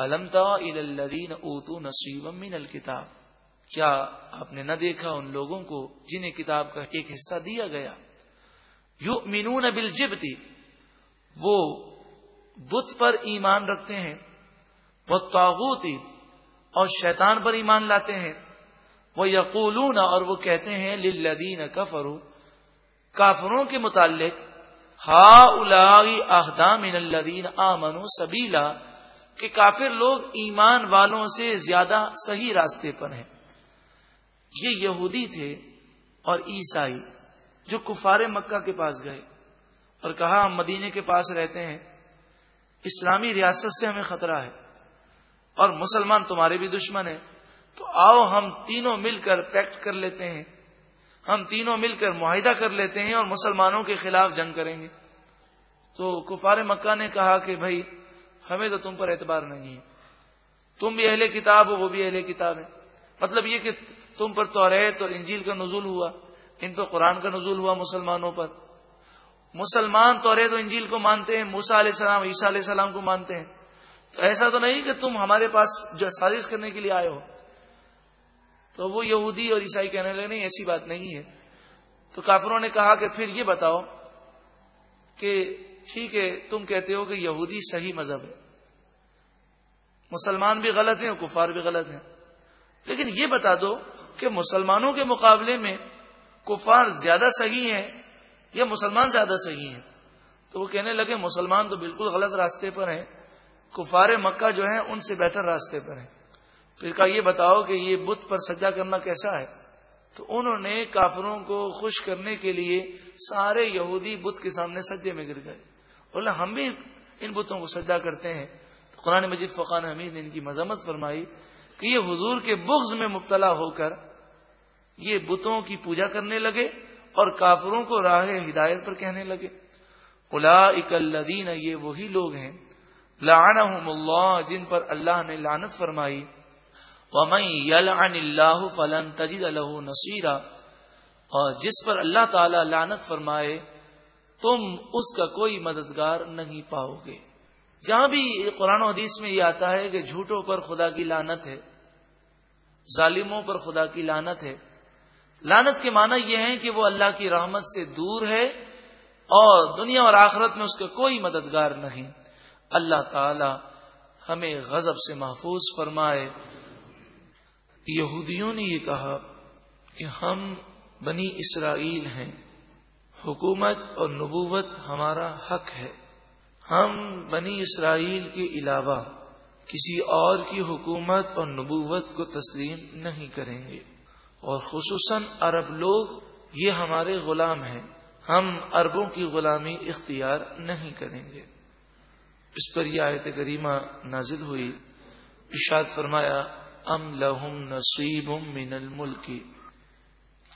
الدین اوتو نصیب من الکتاب۔ کیا آپ نے نہ دیکھا ان لوگوں کو جنہیں کتاب کا ایک حصہ دیا گیا؟ یو مینون وہ بت پر ایمان رکھتے ہیں وہ تاغوتی اور شیطان پر ایمان لاتے ہیں۔ وہ یقولون اور وہ کہتے ہیں، للذین کفرو کافروں کے متعلق ہا الاحدام الدین آمنو سبیلا۔ کہ کافر لوگ ایمان والوں سے زیادہ صحیح راستے پر ہیں۔ یہ یہودی تھے اور عیسائی جو کفار مکہ کے پاس گئے اور کہا ہم مدینے کے پاس رہتے ہیں۔ اسلامی ریاست سے ہمیں خطرہ ہے اور مسلمان تمہارے بھی دشمن ہیں۔ تو آؤ ہم تینوں مل کر پیکٹ کر لیتے ہیں۔ ہم تینوں مل کر معاہدہ کر لیتے ہیں اور مسلمانوں کے خلاف جنگ کریں گے۔ تو کفار مکہ نے کہا کہ بھائی ہمیں تو تم پر اعتبار نہیں ہے۔ تم بھی اہل کتاب ہو، وہ بھی اہل کتاب ہے مطلب یہ کہ تم پر تو اور انجیل کا نزول ہوا، ان پر قرآن کا نزول ہوا مسلمانوں پر۔ مسلمان تو انجیل کو مانتے ہیں موسا علیہ السلام، عیسیٰ علیہ السلام کو مانتے ہیں۔ تو ایسا تو نہیں کہ تم ہمارے پاس جو سازش کرنے کے لیے آئے ہو۔ تو وہ یہودی اور عیسائی کہنے لگے، نہیں، ایسی بات نہیں ہے۔ تو کافروں نے کہا کہ پھر یہ بتاؤ کہ ٹھیک ہے، تم کہتے ہو کہ یہودی صحیح مذہب ہے۔ مسلمان بھی غلط ہیں اور کفار بھی غلط ہیں۔ لیکن یہ بتا دو کہ مسلمانوں کے مقابلے میں کفار زیادہ صحیح ہیں یا مسلمان زیادہ صحیح ہیں؟ تو وہ کہنے لگے، مسلمان تو بالکل غلط راستے پر ہیں۔ کفار مکہ جو ہیں، ان سے بہتر راستے پر ہیں۔ پھر کہا، یہ بتاؤ کہ یہ بت پر سجا کرنا کیسا ہے؟ تو انہوں نے کافروں کو خوش کرنے کے لیے سارے یہودی بت کے سامنے سجے میں گر گئے۔ بولے، ہم بھی ان بتوں کو سجا کرتے ہیں۔ تو قرآن مجید فقان حمید نے ان کی مذمت فرمائی کہ یہ حضور کے بغض میں مبتلا ہو کر یہ بتوں کی پوجا کرنے لگے اور کافروں کو راہ ہدایت پر کہنے لگے۔ الا اکلدین یہ وہی لوگ ہیں، لعنہم اللہ، جن پر اللہ نے لانت فرمائی۔ ومن یلعن اللہ فلن تجد له نصیرا، اور جس پر اللہ تعالی لانت فرمائے تم اس کا کوئی مددگار نہیں پاؤ گے۔ جہاں بھی قرآن و حدیث میں یہ آتا ہے کہ جھوٹوں پر خدا کی لانت ہے، ظالموں پر خدا کی لانت ہے لانت کے معنی یہ ہے کہ وہ اللہ کی رحمت سے دور ہے اور دنیا اور آخرت میں اس کا کوئی مددگار نہیں۔ اللہ تعالی ہمیں غضب سے محفوظ فرمائے۔ یہودیوں نے یہ کہا کہ ہم بنی اسرائیل ہیں۔ حکومت اور نبوت ہمارا حق ہے۔ ہم بنی اسرائیل کے علاوہ کسی اور کی حکومت اور نبوت کو تسلیم نہیں کریں گے۔ اور خصوصاً عرب لوگ یہ ہمارے غلام ہیں۔ ہم عربوں کی غلامی اختیار نہیں کریں گے۔ اس پر یہ آیت کریمہ نازل ہوئی۔ اشاد فرمایا، ام لہم نصیب من الملک۔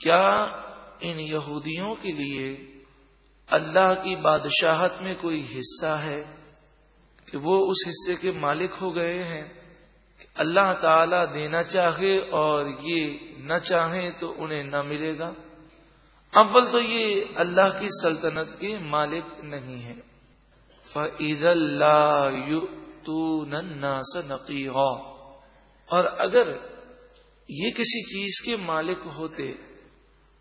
کیا ان یہودیوں کے لیے اللہ کی بادشاہت میں کوئی حصہ ہے کہ وہ اس حصے کے مالک ہو گئے ہیں؟ اللہ تعالی دینا چاہے اور یہ نہ چاہیں تو انہیں نہ ملے گا؟ اول تو یہ اللہ کی سلطنت کے مالک نہیں ہے فعید اللہ نقی اور اگر یہ کسی چیز کے مالک ہوتے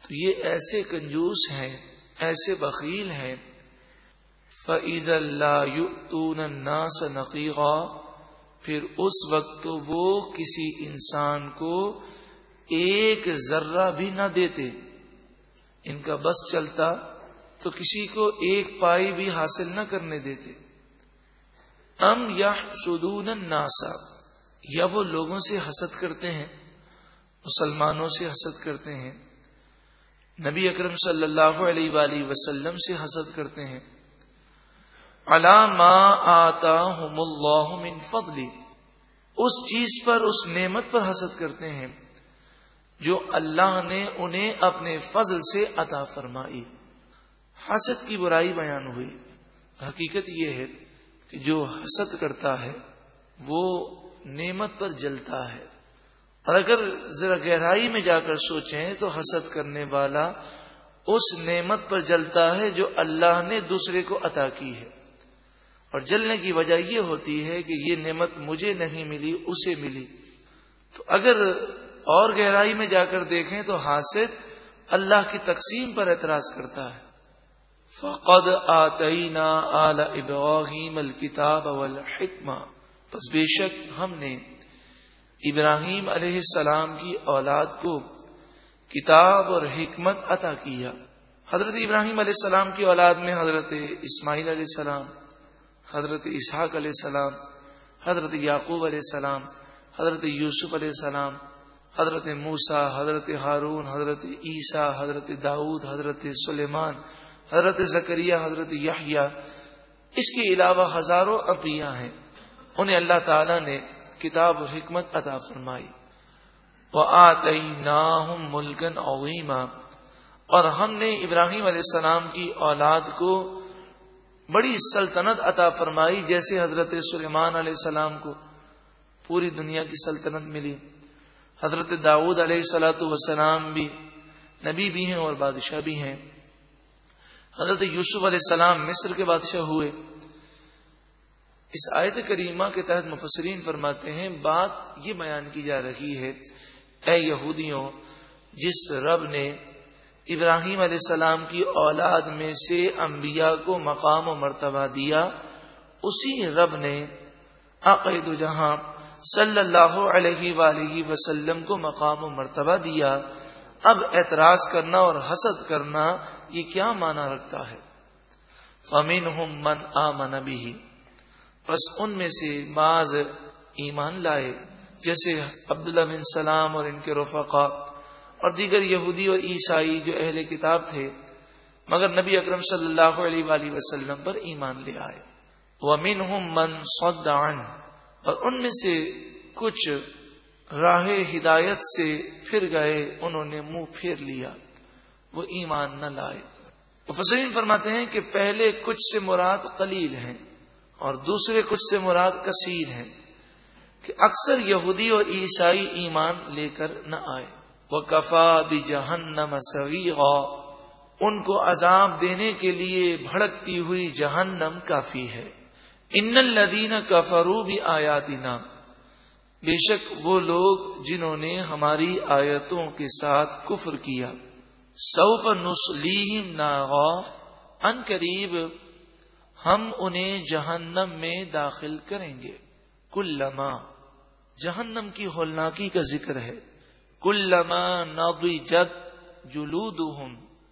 تو یہ ایسے کنجوس ہیں، ایسے بخیل ہیں۔ فعید اللہ الناس نقیغا پھر اس وقت تو وہ کسی انسان کو ایک ذرہ بھی نہ دیتے۔ ان کا بس چلتا تو کسی کو ایک پائی بھی حاصل نہ کرنے دیتے۔ ام یا سدون ناسا یا وہ لوگوں سے حسد کرتے ہیں، مسلمانوں سے حسد کرتے ہیں۔ نبی اکرم صلی اللہ علیہ وآلہ وسلم سے حسد کرتے ہیں۔ علامہ آتا اللہ من فضلی اس چیز پر، اس نعمت پر حسد کرتے ہیں جو اللہ نے انہیں اپنے فضل سے عطا فرمائی۔ حسد کی برائی بیان ہوئی۔ حقیقت یہ ہے کہ جو حسد کرتا ہے، وہ نعمت پر جلتا ہے۔ اور اگر ذرا گہرائی میں جا کر سوچیں تو حسد کرنے والا اس نعمت پر جلتا ہے جو اللہ نے دوسرے کو عطا کی ہے۔ اور جلنے کی وجہ یہ ہوتی ہے کہ یہ نعمت مجھے نہیں ملی، اسے ملی۔ تو اگر اور گہرائی میں جا کر دیکھیں تو حاصل اللہ کی تقسیم پر اعتراض کرتا ہے۔ فقد آتینا آل ابراہیم الکتاب والحکمہ پس بے شک ہم نے ابراہیم علیہ السلام کی اولاد کو کتاب اور حکمت عطا کیا۔ حضرت ابراہیم علیہ السلام کی اولاد میں حضرت اسماعیل علیہ السلام، حضرت اسحاق علیہ السلام، حضرت یعقوب علیہ السلام، حضرت یوسف علیہ السلام، حضرت موسا حضرت ہارون، حضرت عیسیٰ، حضرت داود حضرت سلیمان، حضرت زکریہ، حضرت یحییٰ۔ اس کے علاوہ ہزاروں انبیاء ہیں۔ انہیں اللہ تعالی نے کتاب و حکمت عطا فرمائی۔ وہ آئی ملکن اور ہم نے ابراہیم علیہ السلام کی اولاد کو بڑی سلطنت عطا فرمائی، جیسے حضرت سلیمان علیہ السلام کو پوری دنیا کی سلطنت ملی۔ حضرت داود علیہ السلاۃ وسلام بھی نبی بھی ہیں اور بادشاہ بھی ہیں۔ حضرت یوسف علیہ السلام مصر کے بادشاہ ہوئے۔ اس آیت کریمہ کے تحت مفسرین فرماتے ہیں، بات یہ بیان کی جا رہی ہے، اے یہودیوں، جس رب نے ابراہیم علیہ السلام کی اولاد میں سے انبیاء کو مقام و مرتبہ دیا، اسی رب نے عقید جہاں صلی اللہ علیہ وآلہ وسلم کو مقام و مرتبہ دیا۔ اب اعتراض کرنا اور حسد کرنا یہ کیا معنی رکھتا ہے؟ فمین من آ من بھی بس ان میں سے بعض ایمان لائے، جیسے عبداللہ بن سلام اور ان کے رفقا اور دیگر یہودی اور عیسائی جو اہل کتاب تھے، مگر نبی اکرم صلی اللہ علیہ وآلہ وسلم پر ایمان لے آئے۔ وہ من ہوں من سودان اور ان میں سے کچھ راہ ہدایت سے پھر گئے، انہوں نے منہ پھیر لیا، وہ ایمان نہ لائے۔ فسرین فرماتے ہیں کہ پہلے کچھ سے مراد قلیل ہیں۔ اور دوسرے کچھ سے مراد کثیر ہیں کہ اکثر یہودی اور عیسائی ایمان لے کر نہ آئے۔ وہ کفا بھی جہنم ان کو عذاب دینے کے لیے بھڑکتی ہوئی جہنم کافی ہے۔ ان الدین کفرو بھی آیا دینا بے شک وہ لوگ جنہوں نے ہماری آیتوں کے ساتھ کفر کیا۔ سوف نسلیم ناغا ان قریب ہم انہیں جہنم میں داخل کریں گے۔ کل جہنم کی ہولناکی کا ذکر ہے۔ کل لما نبی جب جلود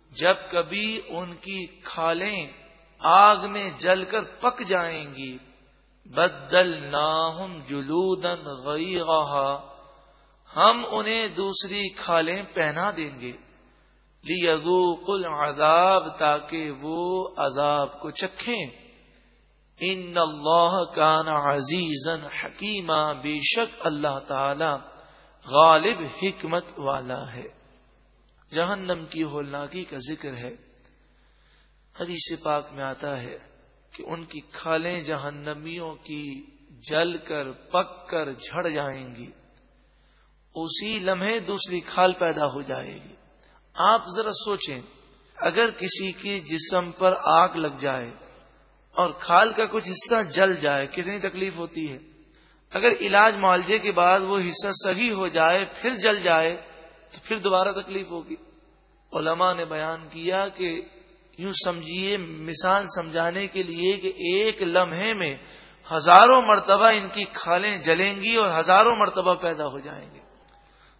جب کبھی ان کی کھالیں آگ میں جل کر پک جائیں گی۔ بدل ناہم جلودن غی ہم انہیں دوسری کھالیں پہنا دیں گے۔ لیذوق العذاب تاکہ وہ عذاب کو چکھیں۔ ان اللہ کان عزیزا حکیمہ بے شک اللہ تعالی غالب حکمت والا ہے۔ جہنم کی ہولناکی کا ذکر ہے۔ حدیث پاک میں آتا ہے کہ ان کی کھالیں جہنمیوں کی جل کر، پک کر جھڑ جائیں گی۔ اسی لمحے دوسری کھال پیدا ہو جائے گی۔ آپ ذرا سوچیں، اگر کسی کے جسم پر آگ لگ جائے اور کھال کا کچھ حصہ جل جائے، کتنی تکلیف ہوتی ہے؟ اگر علاج معالجے کے بعد وہ حصہ صحیح ہو جائے، پھر جل جائے، تو پھر دوبارہ تکلیف ہوگی۔ علماء نے بیان کیا کہ یوں سمجھیے، مثال سمجھانے کے لیے کہ ایک لمحے میں ہزاروں مرتبہ ان کی کھالیں جلیں گی اور ہزاروں مرتبہ پیدا ہو جائیں گے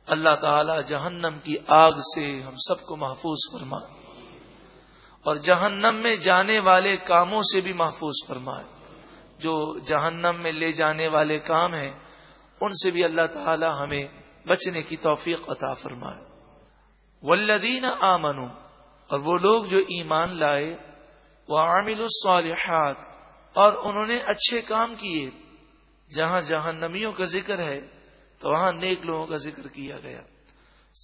اللہ تعالی جہنم کی آگ سے ہم سب کو محفوظ فرمائے اور جہنم میں جانے والے کاموں سے بھی محفوظ فرمائے جو جہنم میں لے جانے والے کام ہیں، ان سے بھی اللہ تعالی ہمیں بچنے کی توفیق عطا فرمائے۔ ولدین آمنو اور وہ لوگ جو ایمان لائے وہ عامل الصالحات اور انہوں نے اچھے کام کیے، جہاں جہاں نمیوں کا ذکر ہے تو وہاں نیک لوگوں کا ذکر کیا گیا۔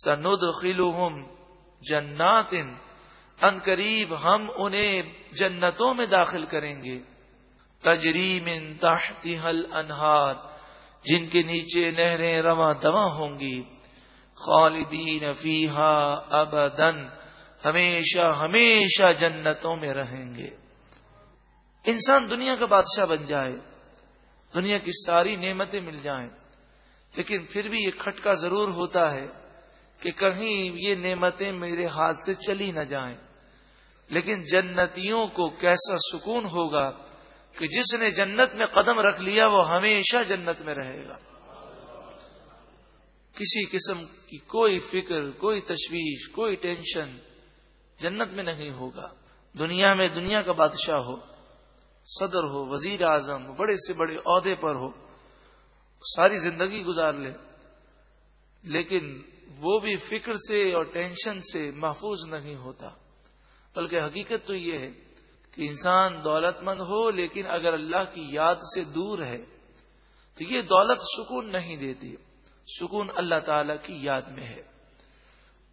سند خلوم جنات ان قریب ہم انہیں جنتوں میں داخل کریں گے۔ تجریم حل انہار جن کے نیچے نہریں رواں دواں ہوں گی۔ خالدین فیحا ابدن ہمیشہ ہمیشہ جنتوں میں رہیں گے۔ انسان دنیا کا بادشاہ بن جائے، دنیا کی ساری نعمتیں مل جائیں۔ لیکن پھر بھی یہ کھٹکا ضرور ہوتا ہے کہ کہیں یہ نعمتیں میرے ہاتھ سے چلی نہ جائیں۔ لیکن جنتیوں کو کیسا سکون ہوگا کہ جس نے جنت میں قدم رکھ لیا وہ ہمیشہ جنت میں رہے گا۔ کسی قسم کی کوئی فکر، کوئی تشویش، کوئی ٹینشن جنت میں نہیں ہوگا۔ دنیا میں دنیا کا بادشاہ ہو، صدر ہو، وزیر اعظم بڑے سے بڑے عہدے پر ہو۔ ساری زندگی گزار لے۔ لیکن وہ بھی فکر سے اور ٹینشن سے محفوظ نہیں ہوتا۔ بلکہ حقیقت تو یہ ہے کہ انسان دولت مند ہو، لیکن اگر اللہ کی یاد سے دور ہے، تو یہ دولت سکون نہیں دیتی۔ سکون اللہ تعالی کی یاد میں ہے۔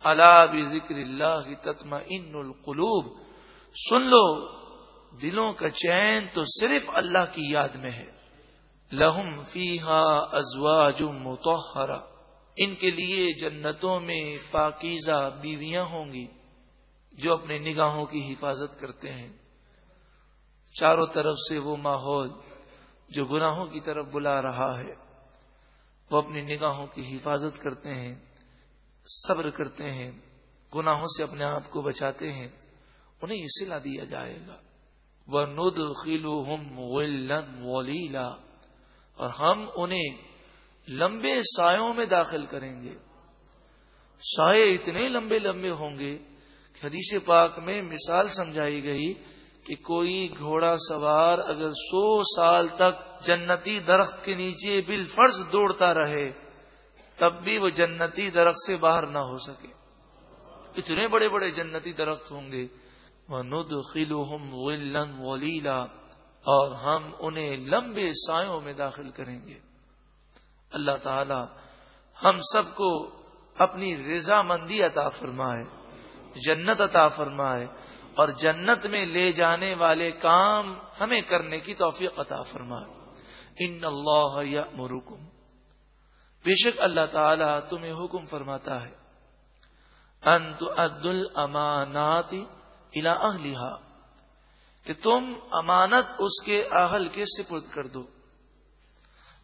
اللہ بھی ذکر اللہ کی تتما ان القلوب۔ سن لو، دلوں کا چین تو صرف اللہ کی یاد میں ہے۔ لہم فی ہا ازوا ان کے لیے جنتوں میں پاکیزہ بیویاں ہوں گی جو اپنے نگاہوں کی حفاظت کرتے ہیں۔ چاروں طرف سے وہ ماحول جو گناہوں کی طرف بلا رہا ہے، وہ اپنی نگاہوں کی حفاظت کرتے ہیں، صبر کرتے ہیں، گناہوں سے اپنے آپ کو بچاتے ہیں۔ انہیں یہ سلا دیا جائے گا۔ وہ ند خیلو ولیلا اور ہم انہیں لمبے سایوں میں داخل کریں گے۔ سائے اتنے لمبے لمبے ہوں گے کہ حدیث پاک میں مثال سمجھائی گئی کہ کوئی گھوڑا سوار اگر سو سال تک جنتی درخت کے نیچے بال فرض دوڑتا رہے، تب بھی وہ جنتی درخت سے باہر نہ ہو سکے۔ اتنے بڑے بڑے جنتی درخت ہوں گے۔ وہ ند خلو ولیلا اور ہم انہیں لمبے سایوں میں داخل کریں گے۔ اللہ تعالی ہم سب کو اپنی رضامندی عطا فرمائے، جنت عطا فرمائے اور جنت میں لے جانے والے کام ہمیں کرنے کی توفیق عطا فرمائے۔ ان اللہ یا مرکم بے شک اللہ تعالی تمہیں حکم فرماتا ہے۔ انت عد المانات الى کہ تم امانت اس کے اہل کے سپرد کر دو۔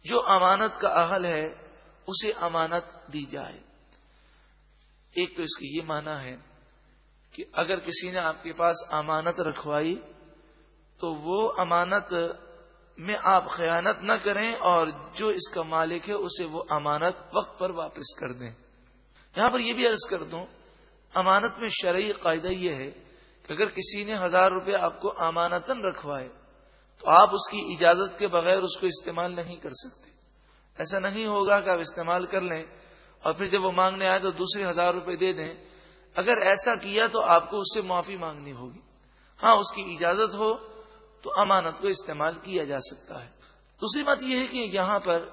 جو امانت کا اہل ہے، اسے امانت دی جائے۔ ایک تو اس کی یہ معنی ہے کہ اگر کسی نے آپ کے پاس امانت رکھوائی، تو وہ امانت میں آپ خیانت نہ کریں اور جو اس کا مالک ہے، اسے وہ امانت وقت پر واپس کر دیں۔ یہاں پر یہ بھی عرض کر دوں، امانت میں شرعی قاعدہ یہ ہے اگر کسی نے ہزار روپے آپ کو امانتن رکھوائے، تو آپ اس کی اجازت کے بغیر اس کو استعمال نہیں کر سکتے۔ ایسا نہیں ہوگا کہ آپ استعمال کر لیں اور پھر جب وہ مانگنے آئے تو دوسرے ہزار روپے دے دیں۔ اگر ایسا کیا تو آپ کو اس سے معافی مانگنی ہوگی۔ ہاں اس کی اجازت ہو تو امانت کو استعمال کیا جا سکتا ہے۔ دوسری بات یہ ہے کہ یہاں پر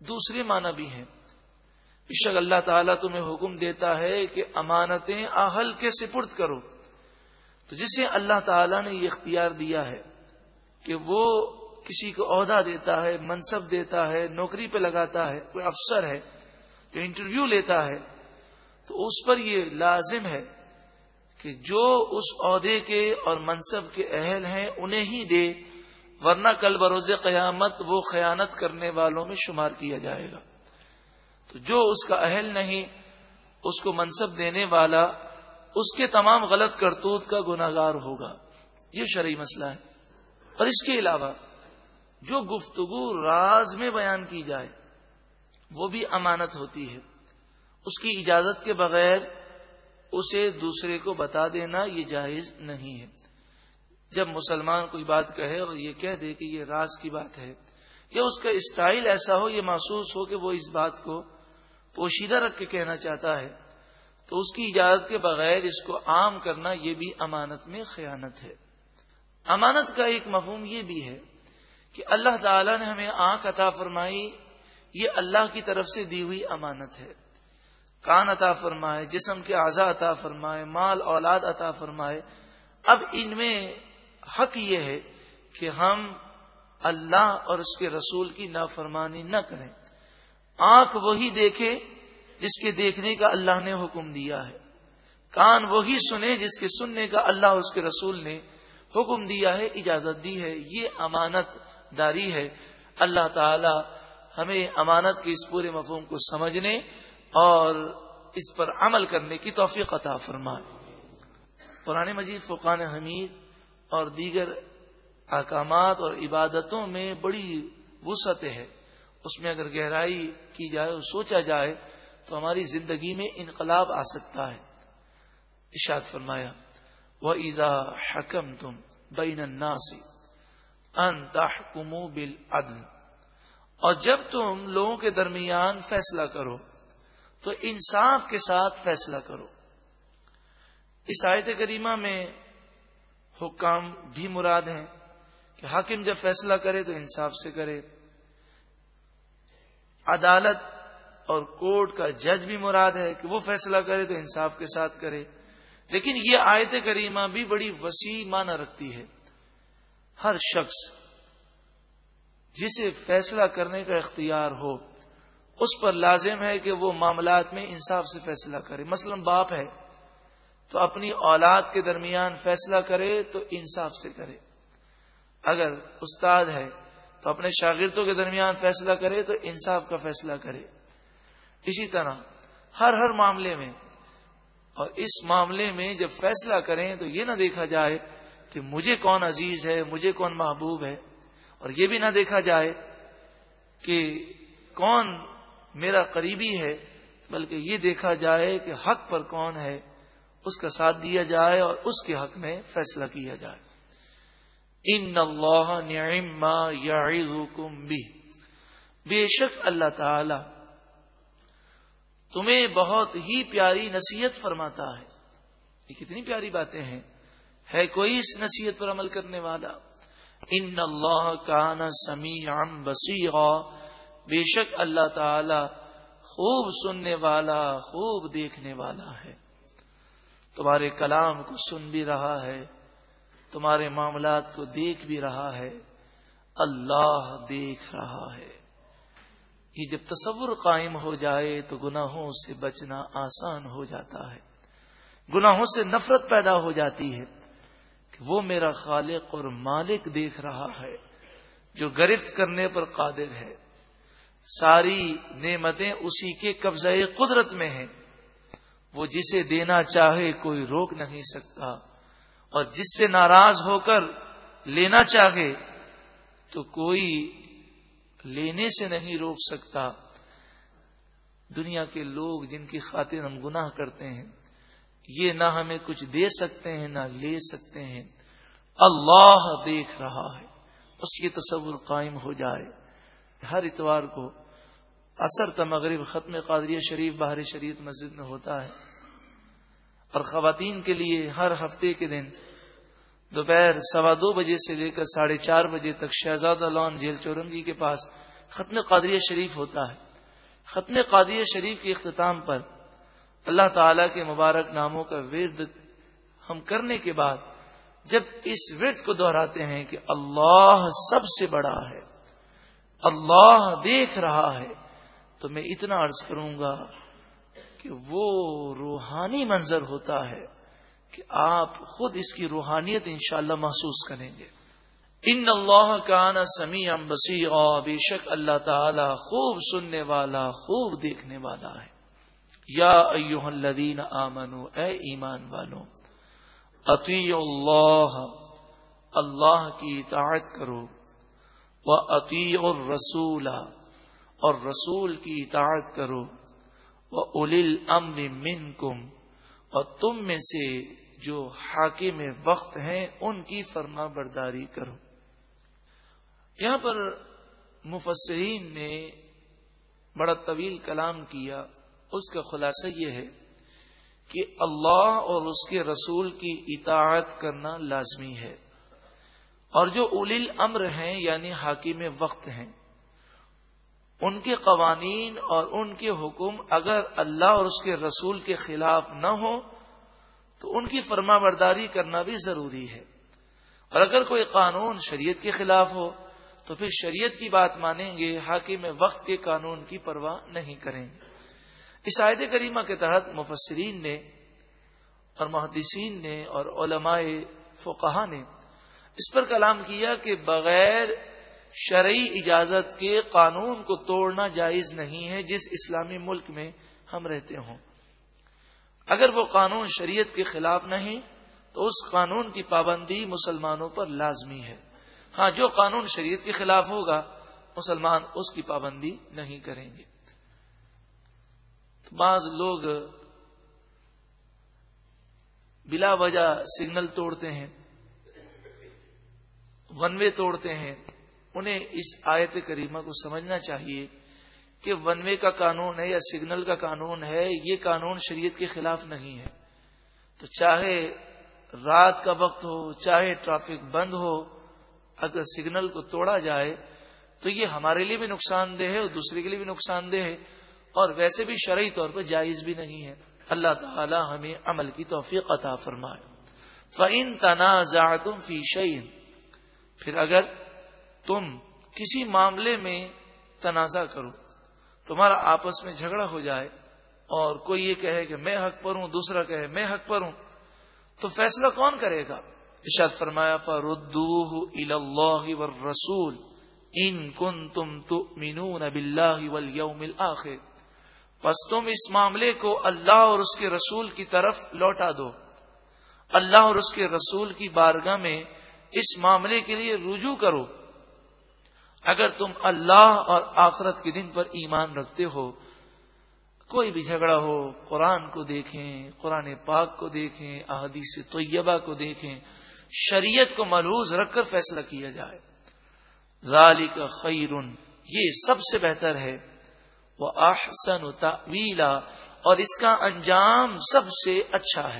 دوسرے معنی بھی ہیں۔ شک اللہ تعالیٰ تمہیں حکم دیتا ہے کہ امانتیں آہل کے سپرد کرو۔ تو جسے اللہ تعالیٰ نے یہ اختیار دیا ہے کہ وہ کسی کو عہدہ دیتا ہے، منصب دیتا ہے، نوکری پہ لگاتا ہے، کوئی افسر ہے، جو انٹرویو لیتا ہے، تو اس پر یہ لازم ہے کہ جو اس عہدے کے اور منصب کے اہل ہیں، انہیں ہی دے، ورنہ کل بروز قیامت وہ خیانت کرنے والوں میں شمار کیا جائے گا۔ تو جو اس کا اہل نہیں، اس کو منصب دینے والا اس کے تمام غلط کرتوت کا گناگار ہوگا۔ یہ شرعی مسئلہ ہے۔ اور اس کے علاوہ جو گفتگو راز میں بیان کی جائے، وہ بھی امانت ہوتی ہے۔ اس کی اجازت کے بغیر اسے دوسرے کو بتا دینا یہ جائز نہیں ہے۔ جب مسلمان کوئی بات کہے اور یہ کہہ دے کہ یہ راز کی بات ہے، یا اس کا اسٹائل ایسا ہو، یہ محسوس ہو کہ وہ اس بات کو پوشیدہ رکھ کے کہنا چاہتا ہے تو اس کی اجازت کے بغیر اس کو عام کرنا یہ بھی امانت میں خیانت ہے۔ امانت کا ایک مفہوم یہ بھی ہے کہ اللہ تعالی نے ہمیں آنکھ عطا فرمائی، یہ اللہ کی طرف سے دی ہوئی امانت ہے۔ کان عطا فرمائے، جسم کے اعضا عطا فرمائے، مال، اولاد عطا فرمائے۔ اب ان میں حق یہ ہے کہ ہم اللہ اور اس کے رسول کی نافرمانی نہ کریں۔ آنکھ وہی دیکھے جس کے دیکھنے کا اللہ نے حکم دیا ہے۔ کان وہی سنے جس کے سننے کا اللہ اس کے رسول نے حکم دیا ہے، اجازت دی ہے۔ یہ امانت داری ہے۔ اللہ تعالی ہمیں امانت کے اس پورے مفہوم کو سمجھنے اور اس پر عمل کرنے کی توفیق عطا فرمائے۔ قرآن مجید، فقان حمید اور دیگر احکامات اور عبادتوں میں بڑی وسعت ہے۔ اس میں اگر گہرائی کی جائے اور سوچا جائے تو ہماری زندگی میں انقلاب آ سکتا ہے۔ اشاد فرمایا وہ ایزا حکم تم بین ان تحکمو بالعدل اور جب تم لوگوں کے درمیان فیصلہ کرو، تو انصاف کے ساتھ فیصلہ کرو۔ اس آیت کریمہ میں حکام بھی مراد ہیں کہ حاکم جب فیصلہ کرے تو انصاف سے کرے۔ عدالت اور کورٹ کا جج بھی مراد ہے کہ وہ فیصلہ کرے تو انصاف کے ساتھ کرے۔ لیکن یہ آیت کریمہ بھی بڑی وسیع معنی رکھتی ہے۔ ہر شخص جسے فیصلہ کرنے کا اختیار ہو، اس پر لازم ہے کہ وہ معاملات میں انصاف سے فیصلہ کرے۔ مثلا باپ ہے تو اپنی اولاد کے درمیان فیصلہ کرے تو انصاف سے کرے۔ اگر استاد ہے تو اپنے شاگردوں کے درمیان فیصلہ کرے تو انصاف کا فیصلہ کرے۔ اسی طرح ہر ہر معاملے میں اور اس معاملے میں جب فیصلہ کریں تو یہ نہ دیکھا جائے کہ مجھے کون عزیز ہے، مجھے کون محبوب ہے، اور یہ بھی نہ دیکھا جائے کہ کون میرا قریبی ہے، بلکہ یہ دیکھا جائے کہ حق پر کون ہے، اس کا ساتھ دیا جائے اور اس کے حق میں فیصلہ کیا جائے۔ ان اللہ نعما یعظکم بھی بے شک اللہ تعالی تمہیں بہت ہی پیاری نصیحت فرماتا ہے۔ یہ کتنی پیاری باتیں ہیں۔ ہے کوئی اس نصیحت پر عمل کرنے والا؟ ان اللہ کا نا سمی بے شک اللہ تعالی خوب سننے والا، خوب دیکھنے والا ہے۔ تمہارے کلام کو سن بھی رہا ہے، تمہارے معاملات کو دیکھ بھی رہا ہے۔ اللہ دیکھ رہا ہے۔ یہ جب تصور قائم ہو جائے تو گناہوں سے بچنا آسان ہو جاتا ہے۔ گناہوں سے نفرت پیدا ہو جاتی ہے کہ وہ میرا خالق اور مالک دیکھ رہا ہے، جو گرفت کرنے پر قادر ہے۔ ساری نعمتیں اسی کے قبضہ قدرت میں ہیں۔ وہ جسے دینا چاہے کوئی روک نہیں سکتا۔ اور جس سے ناراض ہو کر لینا چاہے تو کوئی لینے سے نہیں روک سکتا۔ دنیا کے لوگ جن کی خاطر ہم گناہ کرتے ہیں، یہ نہ ہمیں کچھ دے سکتے ہیں، نہ لے سکتے ہیں۔ اللہ دیکھ رہا ہے اس کی تصور قائم ہو جائے۔ ہر اتوار کو اثر تمغرب ختم قادری شریف باہر شریف مسجد میں ہوتا ہے۔ اور خواتین کے لیے ہر ہفتے کے دن دوپہر سوا دو بجے سے لے کر ساڑھے چار بجے تک شہزادہ لان جیل چورنگی کے پاس ختم قادری شریف ہوتا ہے۔ ختم قادری شریف کے اختتام پر اللہ تعالی کے مبارک ناموں کا ورد ہم کرنے کے بعد جب اس ورد کو دہراتے ہیں کہ اللہ سب سے بڑا ہے، اللہ دیکھ رہا ہے، تو میں اتنا عرض کروں گا کہ وہ روحانی منظر ہوتا ہے۔ کہ آپ خود اس کی روحانیت انشاءاللہ محسوس کریں گے۔ ان اللہ کا نا سمی ام بسی بے شک اللہ تعالی خوب سننے والا، خوب دیکھنے والا ہے۔ یا ایوہ الذین آمنو اے ایمان والو اطیع اللہ اللہ کی اطاعت کرو وہ عطی الرسول، اور رسول کی اطاعت کرو وہ الیل امن من کم اور تم میں سے جو حاکم وقت ہیں، ان کی فرما برداری کرو۔ یہاں پر مفسرین نے بڑا طویل کلام کیا۔ اس کا خلاصہ یہ ہے کہ اللہ اور اس کے رسول کی اطاعت کرنا لازمی ہے۔ اور جو الیل امر ہیں یعنی حاکم وقت ہیں، ان کے قوانین اور ان کے حکم اگر اللہ اور اس کے رسول کے خلاف نہ ہو تو ان کی فرما برداری کرنا بھی ضروری ہے۔ اور اگر کوئی قانون شریعت کے خلاف ہو، تو پھر شریعت کی بات مانیں گے، حاکم وقت کے قانون کی پرواہ نہیں کریں۔ گے اس عائد کریمہ کے تحت مفسرین نے اور محدثین نے اور علماء فقہ نے اس پر کلام کیا کہ بغیر شرعی اجازت کے قانون کو توڑنا جائز نہیں ہے جس اسلامی ملک میں ہم رہتے ہوں۔ اگر وہ قانون شریعت کے خلاف نہیں، تو اس قانون کی پابندی مسلمانوں پر لازمی ہے۔ ہاں جو قانون شریعت کے خلاف ہوگا، مسلمان اس کی پابندی نہیں کریں گے۔ بعض لوگ بلا وجہ سگنل توڑتے ہیں ون وے توڑتے ہیں۔ انہیں اس آیت کریمہ کو سمجھنا چاہیے کہ ون وے کا قانون ہے یا سگنل کا قانون ہے، یہ قانون شریعت کے خلاف نہیں ہے۔ تو چاہے رات کا وقت ہو، چاہے ٹرافک بند ہو، اگر سگنل کو توڑا جائے، تو یہ ہمارے لیے بھی نقصان دہ ہے اور دوسرے کے لیے بھی نقصان دہ ہے۔ اور ویسے بھی شرعی طور پر جائز بھی نہیں ہے۔ اللہ تعالی ہمیں عمل کی توفیق عطا فرمائے۔ فعن تنازع تم فی شعین پھر اگر تم کسی معاملے میں تنازع کرو تمہارا آپس میں جھگڑا ہو جائے اور کوئی یہ کہے کہ میں حق پر ہوں، دوسرا کہے میں حق پر ہوں، تو فیصلہ کون کرے گا؟ اشاد فرمایا فردوہ اللہ والرسول ان کن تم تو مینون اب بس تم اس معاملے کو اللہ اور اس کے رسول کی طرف لوٹا دو۔ اللہ اور اس کے رسول کی بارگاہ میں اس معاملے کے لیے رجوع کرو۔ اگر تم اللہ اور آخرت کے دن پر ایمان رکھتے ہو، کوئی بھی جھگڑا ہو، قرآن کو دیکھیں، قرآن پاک کو دیکھیں، احادیث طیبہ کو دیکھیں، شریعت کو ملوز رکھ کر فیصلہ کیا جائے۔ ذالک خیر یہ سب سے بہتر ہے۔ وہ احسن تعویلا اور اس کا انجام سب سے اچھا ہے۔